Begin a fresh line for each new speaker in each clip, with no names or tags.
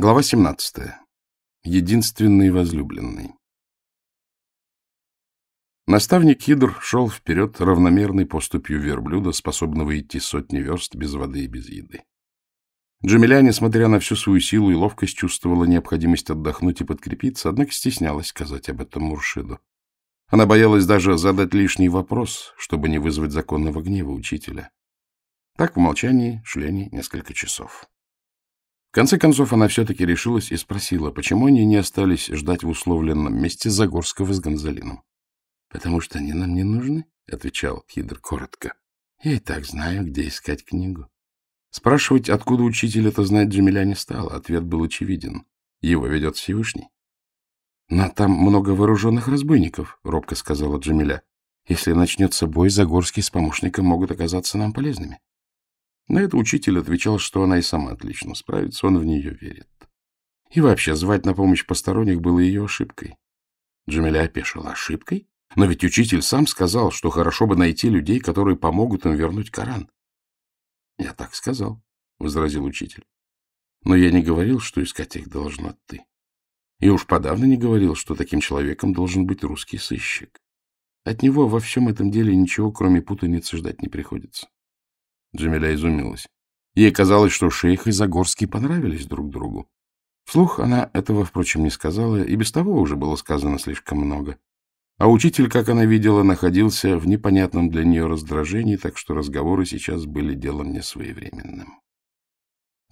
Глава 17. Единственный возлюбленный. Наставник Хидр шел вперед равномерной поступью верблюда, способного идти сотни верст без воды и без еды. Джамиля, несмотря на всю свою силу и ловкость, чувствовала необходимость отдохнуть и подкрепиться, однако стеснялась сказать об этом Муршиду. Она боялась даже задать лишний вопрос, чтобы не вызвать законного гнева учителя. Так в молчании шли они несколько часов. Конце концов, она все-таки решилась и спросила, почему они не остались ждать в условленном месте Загорского с Гонзалином. — Потому что они нам не нужны, — отвечал Хидр коротко. — Я и так знаю, где искать книгу. Спрашивать, откуда учитель это знает, Джамиля не стала. Ответ был очевиден. Его ведет Всевышний. — Но там много вооруженных разбойников, — робко сказала Джамиля. — Если начнется бой, Загорский с помощником могут оказаться нам полезными. На это учитель отвечал, что она и сама отлично справится, он в нее верит. И вообще, звать на помощь посторонних было ее ошибкой. Джамиля опешила. Ошибкой? Но ведь учитель сам сказал, что хорошо бы найти людей, которые помогут им вернуть Коран. — Я так сказал, — возразил учитель. — Но я не говорил, что искать их должна ты. И уж подавно не говорил, что таким человеком должен быть русский сыщик. От него во всем этом деле ничего, кроме путаницы, ждать не приходится. Джамиля изумилась. Ей казалось, что шейх и Загорский понравились друг другу. Вслух она этого, впрочем, не сказала, и без того уже было сказано слишком много. А учитель, как она видела, находился в непонятном для нее раздражении, так что разговоры сейчас были делом несвоевременным.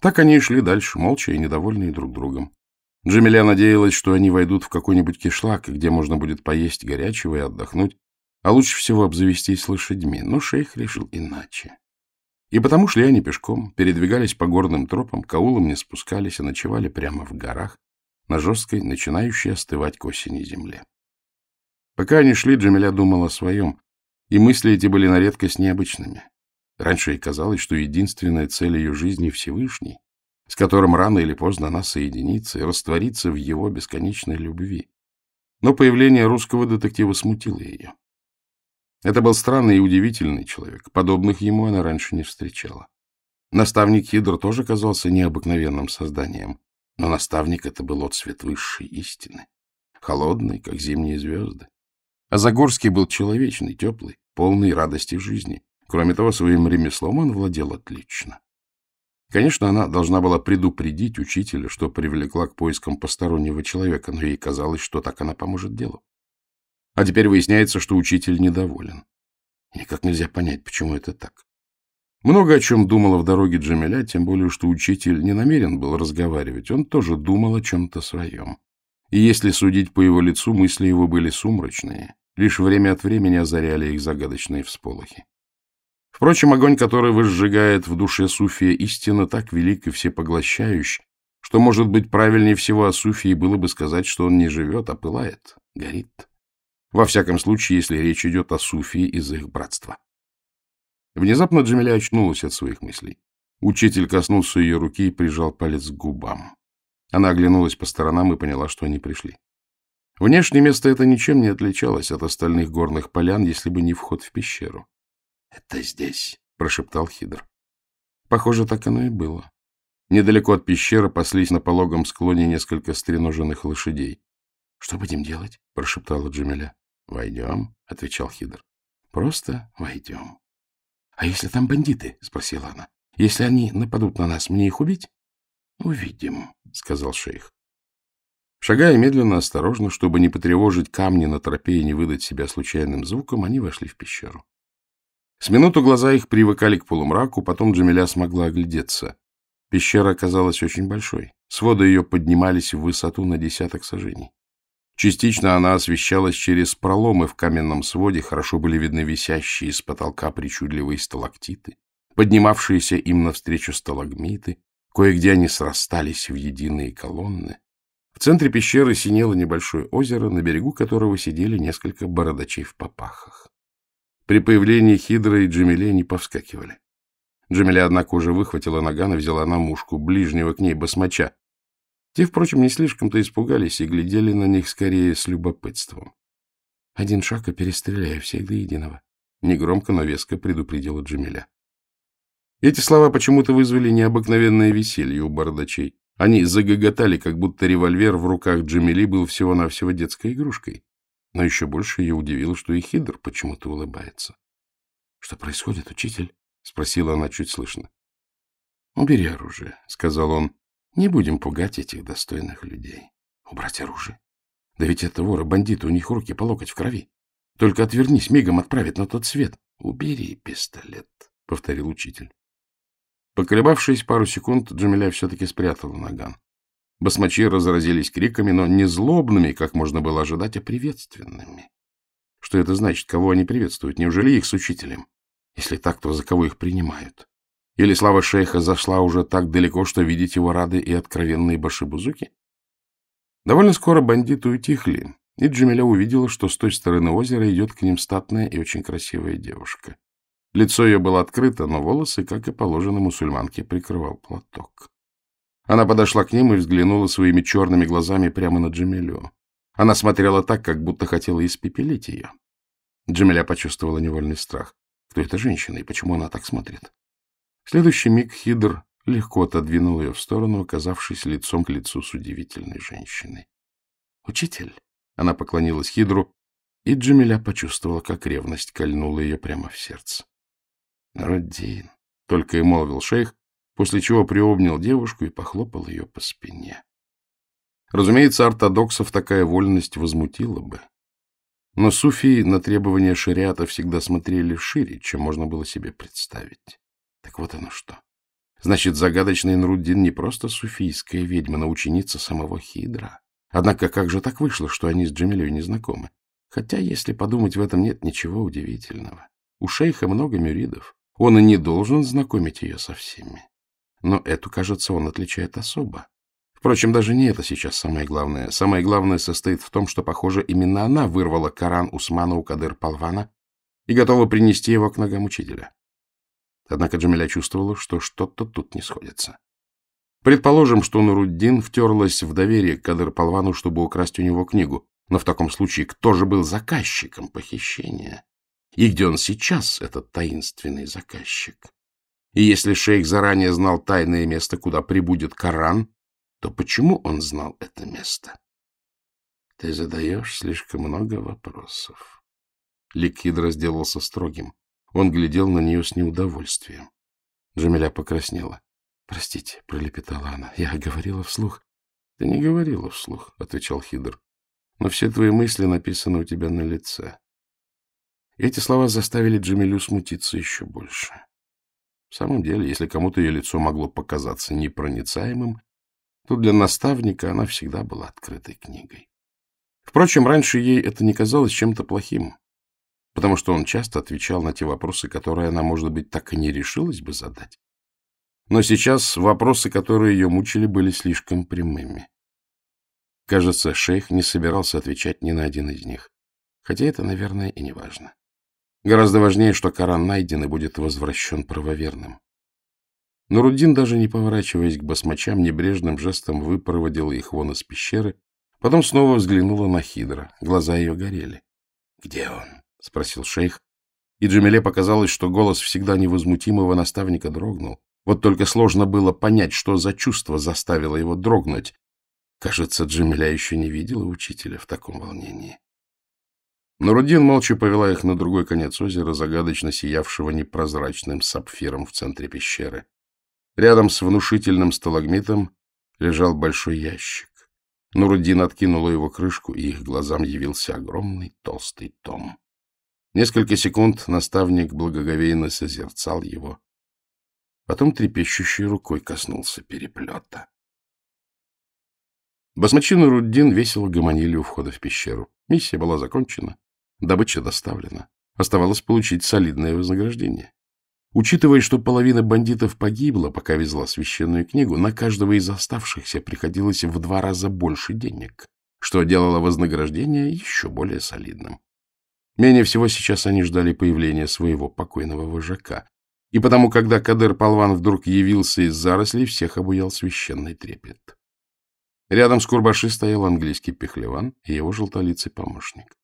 Так они и шли дальше, молча и недовольные друг другом. Джамиля надеялась, что они войдут в какой-нибудь кишлак, где можно будет поесть горячего и отдохнуть, а лучше всего обзавестись лошадьми, но шейх решил иначе. И потому шли они пешком, передвигались по горным тропам, к аулам не спускались, а ночевали прямо в горах, на жесткой, начинающей остывать к осени земле. Пока они шли, Джамиля думала о своем, и мысли эти были на редкость необычными. Раньше ей казалось, что единственная цель ее жизни — Всевышний, с которым рано или поздно она соединится и растворится в его бесконечной любви. Но появление русского детектива смутило ее. Это был странный и удивительный человек. Подобных ему она раньше не встречала. Наставник Хидр тоже казался необыкновенным созданием, но наставник это был отцвет высшей истины, холодный, как зимние звезды. А Загорский был человечный, теплый, полный радости жизни. Кроме того, своим ремеслом он владел отлично. Конечно, она должна была предупредить учителя, что привлекла к поискам постороннего человека, но ей казалось, что так она поможет делу. А теперь выясняется, что учитель недоволен. Никак нельзя понять, почему это так. Много о чем думала в дороге Джамиля, тем более, что учитель не намерен был разговаривать. Он тоже думал о чем-то своем. И если судить по его лицу, мысли его были сумрачные. Лишь время от времени озаряли их загадочные всполохи. Впрочем, огонь, который возжигает в душе Суфия истина, так велик и всепоглощающий, что, может быть, правильнее всего о Суфии было бы сказать, что он не живет, а пылает, горит. Во всяком случае, если речь идет о суфии из их братства. Внезапно Джамиля очнулась от своих мыслей. Учитель коснулся ее руки и прижал палец к губам. Она оглянулась по сторонам и поняла, что они пришли. Внешне место это ничем не отличалось от остальных горных полян, если бы не вход в пещеру. — Это здесь, — прошептал Хидр. Похоже, так оно и было. Недалеко от пещеры паслись на пологом склоне несколько стреноженных лошадей. — Что будем делать? — прошептала Джамиля. — Войдем, — отвечал Хидр. — Просто войдем. — А если там бандиты? — спросила она. — Если они нападут на нас, мне их убить? — Увидим, — сказал шейх. Шагая медленно, осторожно, чтобы не потревожить камни на тропе и не выдать себя случайным звуком, они вошли в пещеру. С минуту глаза их привыкали к полумраку, потом Джамиля смогла оглядеться. Пещера оказалась очень большой. Своды ее поднимались в высоту на десяток сажений. Частично она освещалась через проломы в каменном своде, хорошо были видны висящие с потолка причудливые сталактиты, поднимавшиеся им навстречу сталагмиты, кое-где они срастались в единые колонны. В центре пещеры синело небольшое озеро, на берегу которого сидели несколько бородачей в попахах. При появлении Хидра и Джамиле не повскакивали. Джамиля, однако, уже выхватила наган и взяла на мушку ближнего к ней басмача, те, впрочем, не слишком-то испугались и глядели на них скорее с любопытством. Один шаг и перестреляю всех до единого. Негромко, но веско предупредила Джамиля. Эти слова почему-то вызвали необыкновенное веселье у бардачей. Они загоготали, как будто револьвер в руках Джамили был всего-навсего детской игрушкой. Но еще больше ее удивило, что и Хидр почему-то улыбается. — Что происходит, учитель? — спросила она чуть слышно. — Убери оружие, — сказал он. — Не будем пугать этих достойных людей. — Убрать оружие? Да ведь это воры, бандиты, у них руки по локоть в крови. Только отвернись, мигом отправят на тот свет. — Убери пистолет, — повторил учитель. Поколебавшись пару секунд, Джамиля все-таки спрятала наган. Басмачи разразились криками, но не злобными, как можно было ожидать, а приветственными. Что это значит? Кого они приветствуют? Неужели их с учителем? Если так, то за кого их принимают? Или слава шейха зашла уже так далеко, что видеть его рады и откровенные башибузуки? Довольно скоро бандиты утихли, и Джамиля увидела, что с той стороны озера идет к ним статная и очень красивая девушка. Лицо ее было открыто, но волосы, как и положено мусульманке, прикрывал платок. Она подошла к ним и взглянула своими черными глазами прямо на Джамилю. Она смотрела так, как будто хотела испепелить ее. Джамиля почувствовала невольный страх. Кто эта женщина и почему она так смотрит? В следующий миг Хидр легко отодвинул ее в сторону, оказавшись лицом к лицу с удивительной женщиной. «Учитель!» — она поклонилась Хидру, и Джамиля почувствовала, как ревность кольнула ее прямо в сердце. Родин, — только и молвил шейх, после чего приобнял девушку и похлопал ее по спине. Разумеется, ортодоксов такая вольность возмутила бы. Но суфии на требования шариата всегда смотрели шире, чем можно было себе представить. Так вот оно что. Значит, загадочный Нруддин не просто суфийская ведьма, но ученица самого Хидра. Однако как же так вышло, что они с Джамилей не знакомы? Хотя, если подумать, в этом нет ничего удивительного. У шейха много мюридов. Он и не должен знакомить ее со всеми. Но эту, кажется, он отличает особо. Впрочем, даже не это сейчас самое главное. Самое главное состоит в том, что, похоже, именно она вырвала Коран Усмана у Кадыр Палвана и готова принести его к ногам учителя. Однако Джамиля чувствовала, что что-то тут не сходится. Предположим, что Нуруддин втерлась в доверие к Кадыр Палвану, чтобы украсть у него книгу. Но в таком случае кто же был заказчиком похищения? И где он сейчас, этот таинственный заказчик? И если шейх заранее знал тайное место, куда прибудет Коран, то почему он знал это место? Ты задаешь слишком много вопросов. Ликидра сделался строгим. Он глядел на нее с неудовольствием. Джамиля покраснела. — Простите, — пролепетала она, — я говорила вслух. — Ты не говорила вслух, — отвечал Хидр. — Но все твои мысли написаны у тебя на лице. Эти слова заставили Джамилю смутиться еще больше. В самом деле, если кому-то ее лицо могло показаться непроницаемым, то для наставника она всегда была открытой книгой. Впрочем, раньше ей это не казалось чем-то плохим, потому что он часто отвечал на те вопросы, которые она, может быть, так и не решилась бы задать. Но сейчас вопросы, которые ее мучили, были слишком прямыми. Кажется, шейх не собирался отвечать ни на один из них, хотя это, наверное, и не важно. Гораздо важнее, что Коран найден и будет возвращен правоверным. Но Рудин, даже не поворачиваясь к басмачам, небрежным жестом выпроводила их вон из пещеры, потом снова взглянула на Хидра. Глаза ее горели. — Где он? — спросил шейх. И Джамиле показалось, что голос всегда невозмутимого наставника дрогнул. Вот только сложно было понять, что за чувство заставило его дрогнуть. Кажется, Джамиля еще не видела учителя в таком волнении. Но Рудин молча повела их на другой конец озера, загадочно сиявшего непрозрачным сапфиром в центре пещеры. Рядом с внушительным сталагмитом лежал большой ящик. Нурудин откинула его крышку, и их глазам явился огромный толстый том. Несколько секунд наставник благоговейно созерцал его. Потом трепещущей рукой коснулся переплета. Басмачин и Руддин весело гомонили у входа в пещеру. Миссия была закончена. Добыча доставлена. Оставалось получить солидное вознаграждение. Учитывая, что половина бандитов погибла, пока везла священную книгу, на каждого из оставшихся приходилось в два раза больше денег, что делало вознаграждение еще более солидным. Менее всего сейчас они ждали появления своего покойного вожака. И потому, когда Кадыр Палван вдруг явился из зарослей, всех обуял священный трепет. Рядом с Курбаши стоял английский пехлеван и его желтолицый помощник.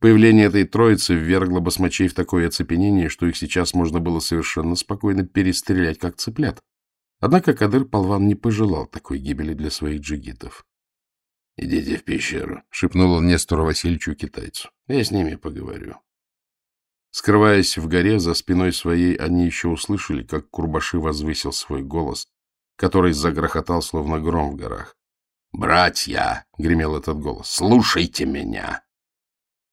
Появление этой троицы ввергло басмачей в такое оцепенение, что их сейчас можно было совершенно спокойно перестрелять, как цыплят. Однако Кадыр Полван не пожелал такой гибели для своих джигитов.
— Идите в пещеру, —
шепнул он Нестору Васильевичу китайцу.
— Я с ними поговорю.
Скрываясь в горе, за спиной своей, они еще услышали, как Курбаши возвысил свой голос, который загрохотал, словно гром в горах.
«Братья!» — гремел этот голос. «Слушайте меня!»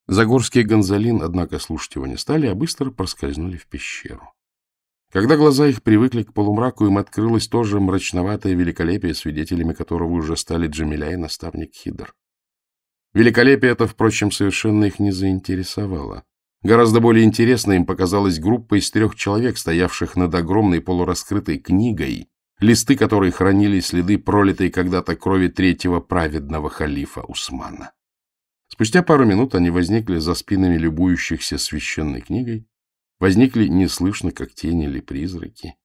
Загорский и Гонзалин, однако, слушать его не стали, а быстро проскользнули в пещеру. Когда глаза их привыкли к полумраку, им открылось тоже мрачноватое великолепие, свидетелями которого уже стали Джамиля и наставник Хидр. Великолепие это, впрочем, совершенно их не заинтересовало. Гораздо более интересной им показалась группа из трех человек, стоявших над огромной полураскрытой книгой, листы которой хранили следы пролитой когда-то крови третьего праведного халифа Усмана. Спустя пару минут они возникли за спинами любующихся священной книгой, возникли неслышно, как тени или призраки.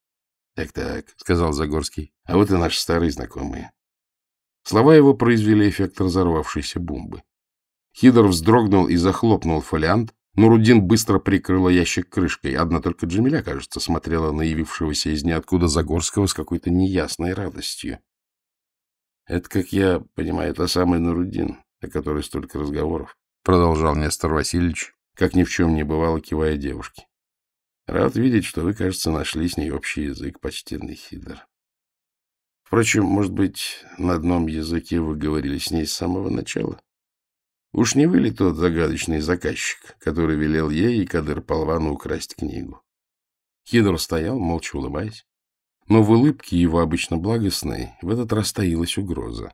«Так, — Так-так, — сказал Загорский, — а вот и наши старые знакомые.
Слова его произвели эффект разорвавшейся бомбы. Хидор вздрогнул и захлопнул фолиант, Нурудин быстро прикрыла ящик крышкой. Одна только Джамиля, кажется, смотрела на явившегося из ниоткуда Загорского с какой-то неясной радостью.
— Это, как я понимаю, та самая Нурудин, о которой столько разговоров, —
продолжал Нестор Васильевич, как ни в чем не бывало, кивая девушке.
— Рад видеть, что вы, кажется, нашли с ней общий язык, почтенный Хидр. Впрочем, может быть, на одном языке вы говорили с ней с самого начала? — Уж не вы ли тот загадочный заказчик, который велел ей и Кадыр Полвану украсть книгу?
Хидр стоял, молча улыбаясь, но в улыбке его обычно благостной в этот раз таилась угроза.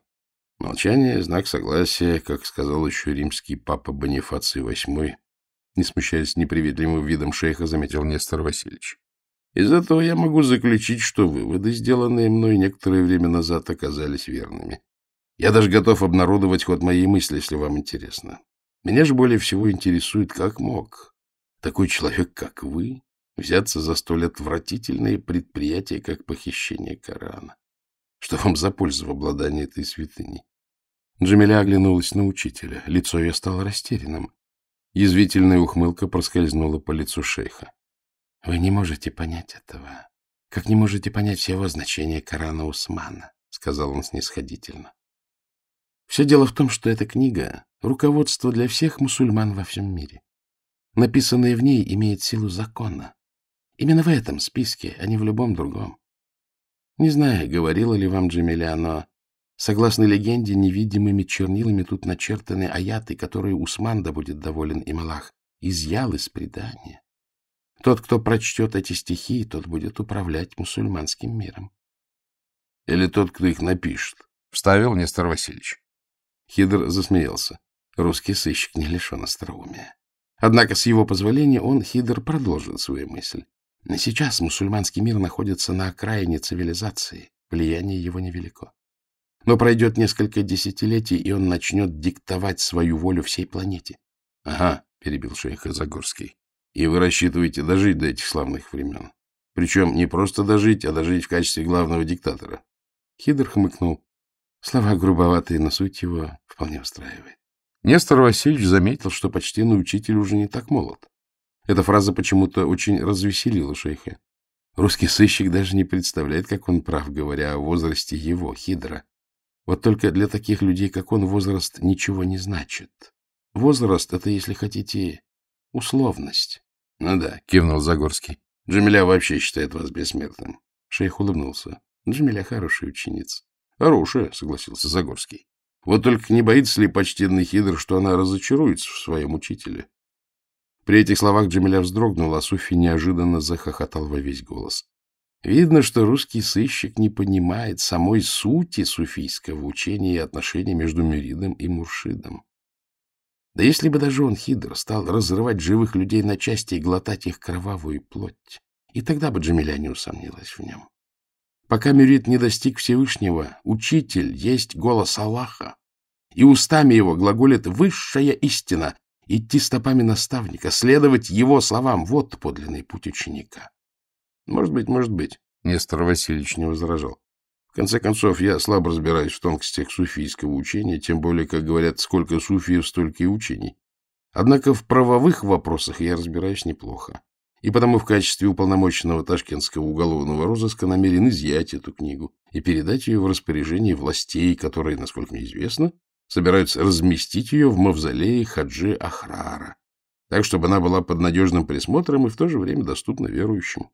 Молчание — знак согласия, как сказал еще римский папа Бонифаций VIII,
не смущаясь неприветливым видом шейха, заметил Нестор Васильевич.
Из этого я могу заключить, что выводы, сделанные мной некоторое время назад, оказались верными. Я даже готов обнародовать ход моей мысли, если вам интересно. Меня же более всего интересует, как мог такой человек, как вы, взяться за столь отвратительное предприятие, как похищение Корана. Что вам за пользу в обладании этой святыней?
Джамиля оглянулась на учителя. Лицо ее стало растерянным. Язвительная ухмылка проскользнула по лицу шейха. — Вы не можете понять этого, как не можете понять всего значения Корана Усмана, — сказал он снисходительно. Все дело в том, что эта книга — руководство для всех мусульман во всем мире. Написанное в ней имеет силу закона. Именно в этом списке, а не в любом другом. Не знаю, говорила ли вам Джамиля, но, согласно легенде, невидимыми чернилами тут начертаны аяты, которые Усман, да будет доволен им Аллах, изъял из предания. Тот, кто прочтет эти стихи, тот будет управлять мусульманским миром.
— Или тот, кто их напишет, —
вставил Нестор Васильевич. Хидр засмеялся. Русский сыщик не лишен остроумия. Однако, с его позволения, он, Хидр, продолжил свою мысль. Сейчас мусульманский мир находится на окраине цивилизации, влияние его невелико. Но пройдет несколько десятилетий, и он начнет диктовать свою волю всей планете.
— Ага, — перебил шейх Загорский. — И вы рассчитываете дожить до этих славных времен? Причем не просто дожить, а дожить в качестве главного диктатора.
Хидр хмыкнул. Слова грубоватые, но суть его вполне устраивает. Нестор Васильевич заметил, что почтенный учитель уже не так молод. Эта фраза почему-то очень развеселила шейха. Русский сыщик даже не представляет, как он прав, говоря о возрасте его, Хидра. Вот только для таких людей, как он, возраст ничего не значит. Возраст — это, если хотите, условность.
— Ну да, — кивнул Загорский. — Джамиля вообще считает вас бессмертным.
Шейх улыбнулся. Джамиля хорошая ученица.
— Хорошая, — согласился Загорский. — Вот только не боится ли почтенный Хидр, что она разочаруется в своем учителе?
При этих словах Джамиля вздрогнула, а Суфи неожиданно захохотал во весь голос. Видно, что русский сыщик не понимает самой сути суфийского учения и отношений между Мюридом и Муршидом. Да если бы даже он, Хидр, стал разрывать живых людей на части и глотать их кровавую плоть, и тогда бы Джамиля не усомнилась в нем. Пока Мюрит не достиг Всевышнего, учитель есть голос Аллаха, и устами его глаголит высшая истина, идти стопами наставника, следовать его словам — вот подлинный путь ученика.
Может быть, может быть, Нестор Васильевич не возражал. В конце концов, я слабо разбираюсь в тонкостях суфийского учения, тем более, как говорят, сколько суфиев, столько и учений. Однако в правовых вопросах я разбираюсь неплохо. и потому в качестве уполномоченного ташкентского уголовного розыска намерен изъять эту книгу и передать ее в распоряжение властей, которые, насколько мне известно, собираются разместить ее в мавзолее Хаджи Ахрара, так, чтобы она была под надежным присмотром и в то же время доступна верующим.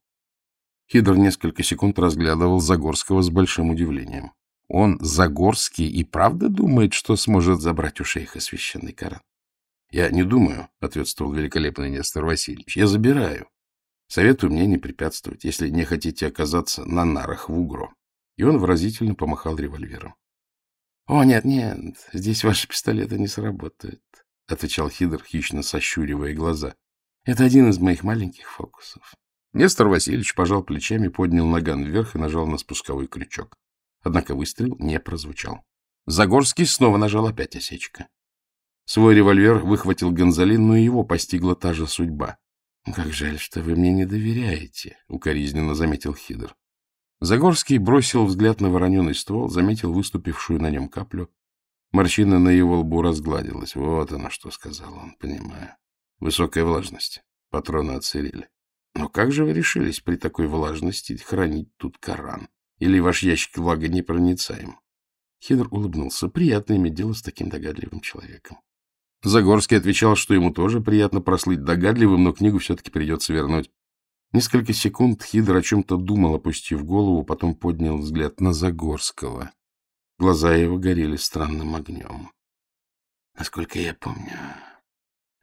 Хидр несколько секунд разглядывал Загорского с большим удивлением. Он, Загорский, и правда думает, что сможет забрать у шейха священный Коран? — Я не думаю, — ответствовал великолепный Нестор Васильевич. — Я забираю. Советую мне не препятствовать, если не хотите оказаться на нарах в Угро. И он выразительно помахал револьвером. — О, нет-нет, здесь ваши пистолеты не сработают, — отвечал Хидр, хищно сощуривая глаза. — Это один из моих маленьких фокусов. Нестор Васильевич пожал плечами, поднял наган вверх и нажал на спусковой крючок. Однако выстрел не прозвучал. Загорский снова нажал опять осечка. Свой револьвер выхватил Гонзалин, но его постигла та же судьба. — Как жаль, что вы мне не доверяете, — укоризненно заметил Хидр. Загорский бросил взгляд на вороненый ствол, заметил выступившую на нем каплю. Морщина на его лбу разгладилась. Вот оно что, — сказал он, — понимаю. Высокая влажность. Патроны отсырели. Но как же вы решились при такой влажности хранить тут Коран? Или ваш ящик влага непроницаем? Хидр улыбнулся. Приятно иметь дело с таким догадливым человеком. Загорский отвечал, что ему тоже приятно прослыть догадливым, но книгу все-таки придется вернуть. Несколько секунд Хидр о чем-то думал, опустив голову, потом поднял взгляд на Загорского. Глаза его горели странным огнем. — Насколько я помню,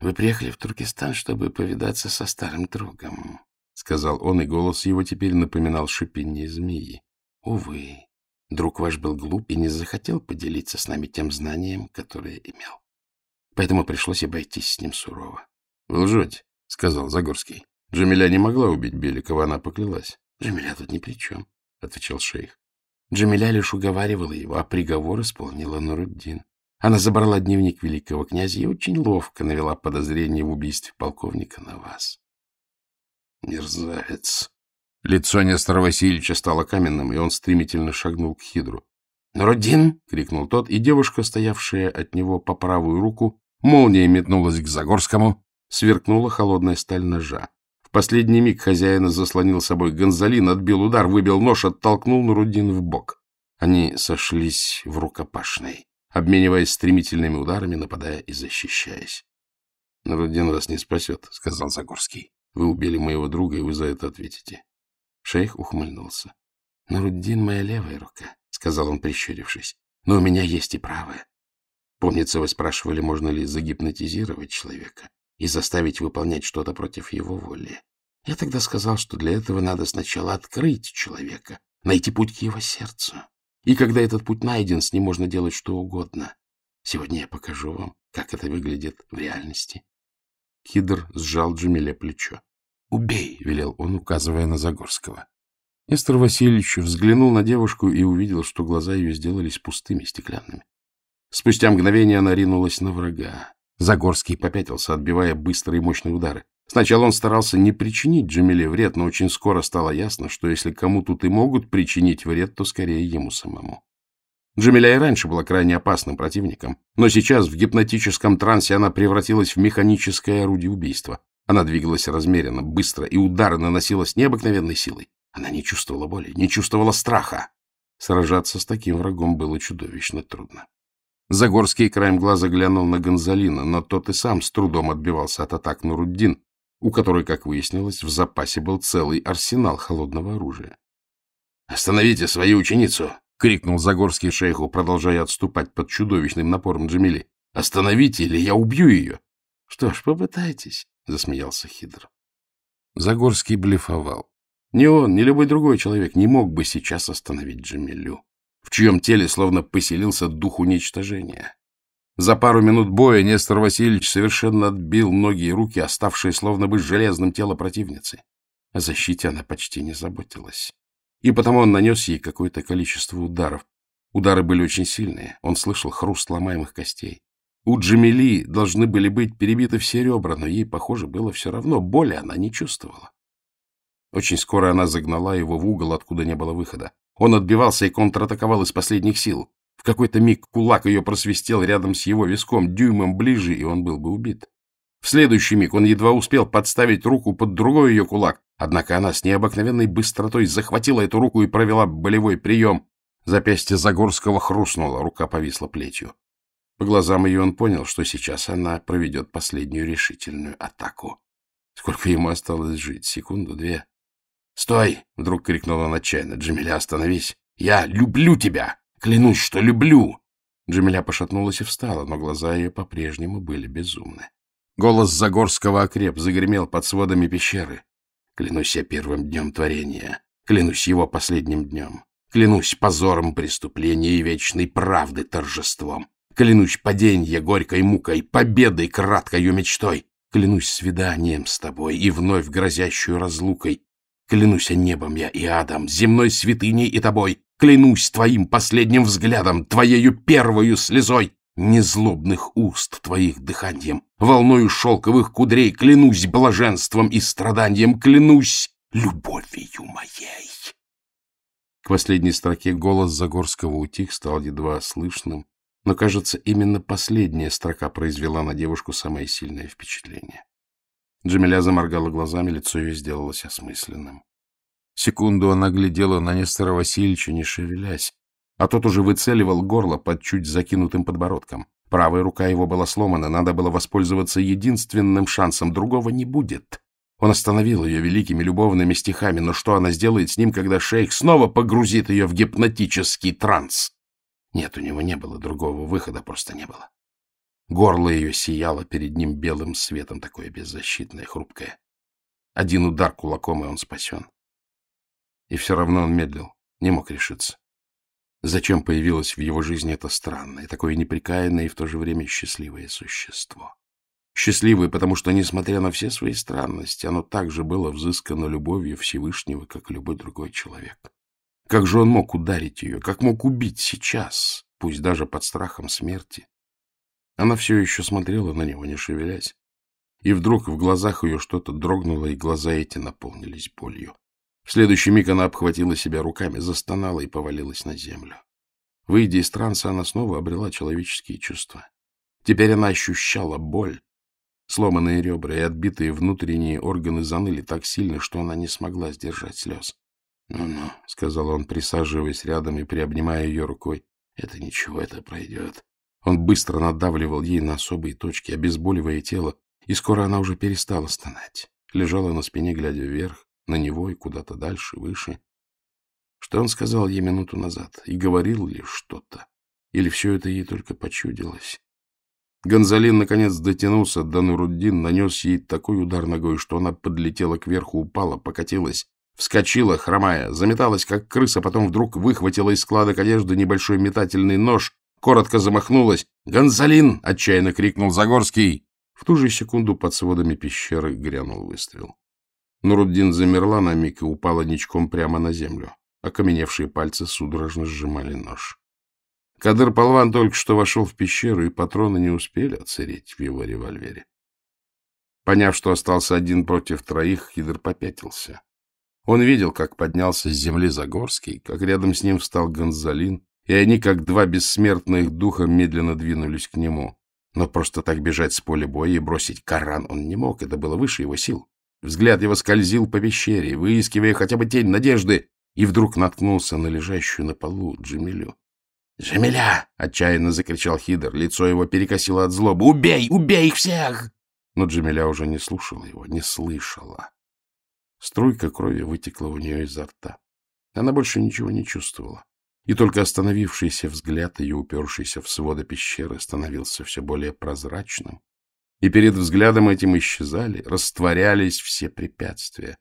вы приехали в Туркестан, чтобы повидаться со старым другом, — сказал он, и голос его теперь напоминал шипение змеи. Увы, друг ваш был глуп и не захотел поделиться с нами тем знанием, которое имел. Поэтому пришлось обойтись с ним сурово. — Вы лжете, — сказал Загорский. Джамиля не могла убить Беликова, она поклялась. — Джамиля тут ни при чем, — отвечал шейх. Джамиля лишь уговаривала его, а приговор исполнила Нуруддин. Она забрала дневник великого князя и очень ловко навела подозрение в убийстве полковника на вас. — Мерзавец, Лицо Нестора Васильевича стало каменным, и он стремительно шагнул к Хидру. «Нуруддин!» — крикнул тот, и девушка, стоявшая от него по правую руку, молнией метнулась к Загорскому, сверкнула холодная сталь ножа. В последний миг хозяина заслонил собой Гонзалин, отбил удар, выбил нож, оттолкнул Нуруддин в бок. Они сошлись в рукопашной, обмениваясь стремительными ударами, нападая и защищаясь. — Нуруддин вас не спасет, — сказал Загорский. — Вы убили моего друга, и вы за это ответите. Шейх ухмыльнулся. — Нуруддин моя левая рука, — сказал он, прищурившись. — Но у меня есть и правая. Помнится, вы спрашивали, можно ли загипнотизировать человека и заставить выполнять что-то против его воли. Я тогда сказал, что для этого надо сначала открыть человека, найти путь к его сердцу. И когда этот путь найден, с ним можно делать что угодно. Сегодня я покажу вам, как это выглядит в реальности. Хидр сжал Джамиле плечо. «Убей!» — велел он, указывая на Загорского. Нестор Васильевич взглянул на девушку и увидел, что глаза ее сделались пустыми, стеклянными. Спустя мгновение она ринулась на врага. Загорский попятился, отбивая быстрые мощные удары. Сначала он старался не причинить Джамиле вред, но очень скоро стало ясно, что если кому тут и могут причинить вред, то скорее ему самому. Джамиля и раньше была крайне опасным противником, но сейчас в гипнотическом трансе она превратилась в механическое орудие убийства. Она двигалась размеренно, быстро, и удары наносила с необыкновенной силой. Она не чувствовала боли, не чувствовала страха. Сражаться с таким врагом было чудовищно трудно. Загорский краем глаза глянул на Гонзалина, но тот и сам с трудом отбивался от атак на Руддин, у которой, как выяснилось, в запасе был целый арсенал холодного оружия. «Остановите свою ученицу!» — крикнул Загорский шейху, продолжая отступать под чудовищным напором Джамили. «Остановите, или я убью ее!» «Что ж, попытайтесь», — засмеялся Хидр. Загорский блефовал. Ни он, ни любой другой человек не мог бы сейчас остановить Джамилю, в чьем теле словно поселился дух уничтожения. За пару минут боя Нестор Васильевич совершенно отбил ноги и руки, оставшие словно бы железным тело противницы. О защите она почти не заботилась. И потому он нанес ей какое-то количество ударов. Удары были очень сильные, он слышал хруст ломаемых костей. У Джамили должны были быть перебиты все ребра, но ей, похоже, было все равно. Боли она не чувствовала. Очень скоро она загнала его в угол, откуда не было выхода. Он отбивался и контратаковал из последних сил. В какой-то миг кулак ее просвистел рядом с его виском, дюймом ближе, и он был бы убит.
В следующий миг он едва успел подставить руку под другой ее кулак, однако она с необыкновенной быстротой захватила эту руку и провела болевой прием. Запястье Загорского хрустнуло, рука повисла плетью. По глазам ее он понял, что сейчас она проведет последнюю решительную атаку. Сколько ему осталось жить? Секунду, две. «Стой!» — вдруг крикнул он отчаянно. «Джамиля, остановись! Я люблю тебя! Клянусь, что люблю!» Джамиля пошатнулась и встала, но глаза ее по-прежнему были безумны. Голос Загорского окреп, загремел под сводами пещеры. «Клянусь я первым днем творения, клянусь его последним днем, клянусь позором преступления и вечной правды торжеством, клянусь паденье горькой мукой, победой краткою мечтой, клянусь свиданием с тобой и вновь грозящую разлукой, клянусь небом я и адом, земной святыней и тобой, клянусь твоим последним взглядом, твоею первою слезой, незлобных уст твоих дыханием, волною шелковых кудрей, клянусь блаженством и страданием, клянусь любовью моей. К последней строке голос Загорского утих, стал едва слышным, но, кажется, именно последняя строка произвела на девушку самое сильное впечатление. Джамиля заморгала глазами, лицо ее сделалось осмысленным. Секунду она глядела на Нестора Васильевича, не шевелясь, а тот уже выцеливал горло под чуть закинутым подбородком. Правая рука его была сломана, надо было воспользоваться единственным шансом, другого не будет. Он остановил ее великими любовными стихами, но что она сделает с ним, когда шейх снова погрузит ее в гипнотический транс? Нет, у него не было другого выхода, просто не было. Горло ее сияло перед ним белым светом, такое беззащитное, хрупкое. Один удар кулаком, и он спасен. И все равно он медлил, не мог решиться. Зачем появилось в его жизни это странное, такое неприкаянное и в то же время счастливое существо? Счастливое, потому что, несмотря на все свои странности, оно также было взыскано любовью Всевышнего, как любой другой человек. Как же он мог ударить ее, как мог убить сейчас, пусть даже под страхом смерти? Она все еще смотрела на него, не шевелясь. И вдруг в глазах ее что-то дрогнуло, и глаза эти наполнились болью. В следующий миг она обхватила себя руками, застонала и повалилась на землю. Выйдя из транса, она снова обрела человеческие чувства. Теперь она ощущала боль. Сломанные ребра и отбитые внутренние органы заныли так сильно, что она не смогла сдержать слез. «Ну-ну», — сказал он, присаживаясь рядом и приобнимая ее рукой, — «это ничего, это пройдет». Он быстро надавливал ей на особые точки, обезболивая тело, и скоро она уже перестала стонать. Лежала на спине, глядя вверх, на него и куда-то дальше, выше. Что он сказал ей минуту назад? И говорил ли что-то? Или все это ей только почудилось? Гонзалин, наконец, дотянулся до Нуруддин, нанес ей такой удар ногой, что она подлетела кверху, упала, покатилась, вскочила, хромая, заметалась, как крыса, потом вдруг выхватила из складок одежды небольшой метательный нож, коротко замахнулась. «Гонзалин!» — отчаянно крикнул Загорский. В ту же секунду под сводами пещеры грянул выстрел. Нуруддин замерла на миг и упала ничком прямо на землю. Окаменевшие пальцы судорожно сжимали нож. Кадыр Полван только что вошел в пещеру, и патроны не успели отсыреть в его револьвере. Поняв, что остался один против троих, Хидр попятился. Он видел, как поднялся с земли Загорский, как рядом с ним встал Гонзалин, и они, как два бессмертных духа, медленно двинулись к нему. Но просто так бежать с поля боя и бросить Коран он не мог, это было выше его сил. Взгляд его скользил по пещере, выискивая хотя бы тень надежды, и вдруг наткнулся на лежащую на полу Джамилю. «Джамиля!» — отчаянно закричал Хидр. Лицо его перекосило от злобы. «Убей! Убей их всех!» Но Джамиля уже не слушала его, не слышала. Струйка крови вытекла у нее изо рта. Она больше ничего не чувствовала. И только остановившийся взгляд ее, упершийся в своды пещеры, становился все более прозрачным, и перед взглядом этим исчезали, растворялись все препятствия.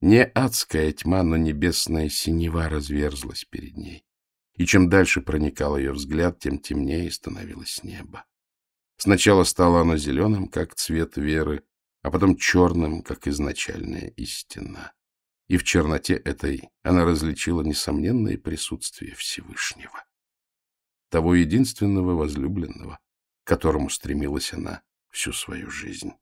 Не адская тьма, но небесная синева разверзлась перед ней. И чем дальше проникал ее взгляд, тем темнее становилось небо. Сначала стало оно зеленым, как цвет веры, а потом черным, как изначальная истина. И в черноте этой она различила несомненное присутствие Всевышнего. Того единственного возлюбленного, к которому стремилась она всю свою жизнь.